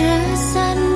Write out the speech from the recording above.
却散。